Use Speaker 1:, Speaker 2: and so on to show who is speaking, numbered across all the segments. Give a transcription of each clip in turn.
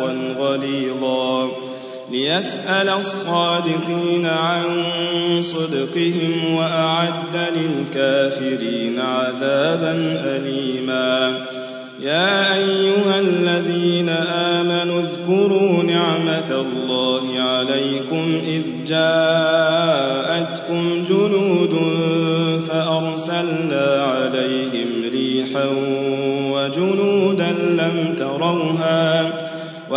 Speaker 1: ميثاقا غليظا. ليسأل الصادقين عن صدقهم وأعد للكافرين عذابا أليما. يا أيها الذين آمنوا اذكروا نعمة الله عليكم إذ جاءتكم جنود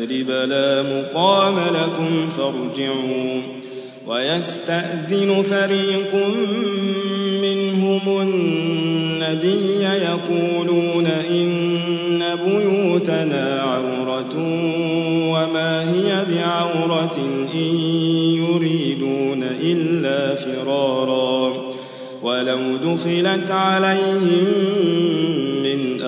Speaker 1: يثرب لا مقام لكم فارجعوا ويستأذن فريق منهم النبي يقولون إن بيوتنا عورة وما هي بعورة إن يريدون إلا فرارا ولو دخلت عليهم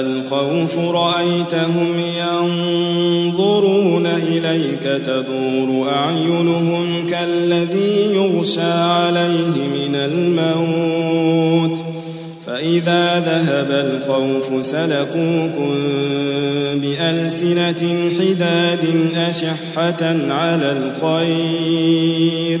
Speaker 1: الخوف رأيتهم ينظرون إليك تدور أعينهم كالذي يغشى عليه من الموت فإذا ذهب الخوف سلكوكم بألسنة حداد أشحة على الخير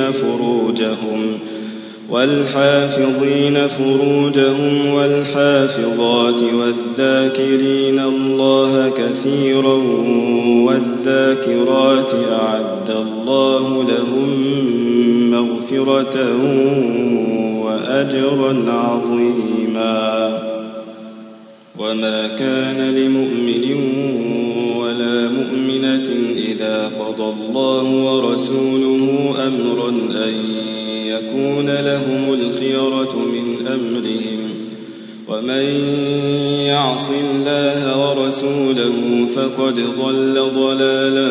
Speaker 1: والحافظين فروجهم والحافظين فروجهم والحافظات والذاكرين الله كثيرا والذاكرات أعد الله لهم مغفرة وأجرا عظيما. وما كان لمؤمن مؤمنة إذا قضى الله ورسوله أمرا أن يكون لهم الخيرة من أمرهم. ومن يعص الله ورسوله فقد ضل ضلالا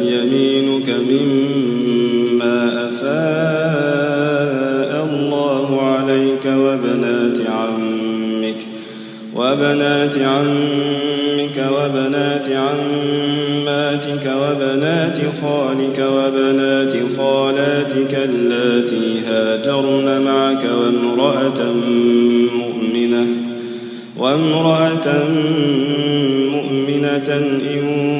Speaker 1: يمينك مما أفاء الله عليك وبنات عمك وبنات عمك وبنات عماتك وبنات خالك وبنات خالاتك اللاتي هاجرن معك وامرأة مؤمنة وامرأة مؤمنة إن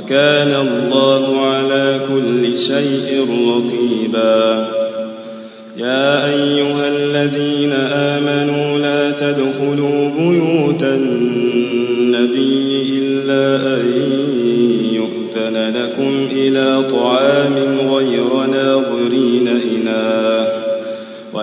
Speaker 1: وكان الله على كل شيء رقيبا. يا أيها الذين آمنوا لا تدخلوا بيوت النبي إلا أن يؤذن لكم إلى طعام غير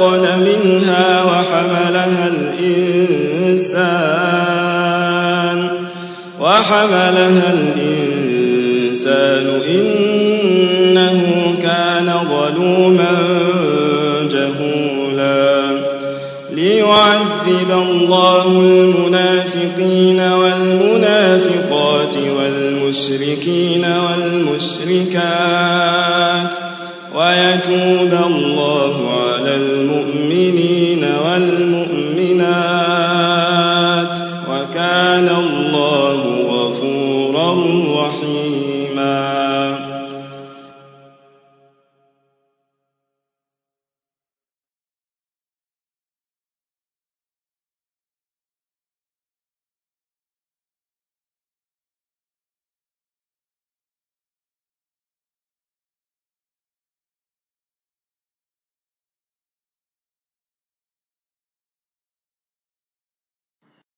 Speaker 1: وأشفقن منها وحملها الإنسان. وحملها الإنسان إنه كان ظلوما جهولا. ليعذب الله المنافقين والمنافقات والمشركين والمشركات. ويتوب الله